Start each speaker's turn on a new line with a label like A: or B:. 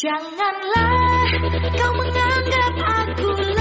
A: Janganlah kau menganggap aku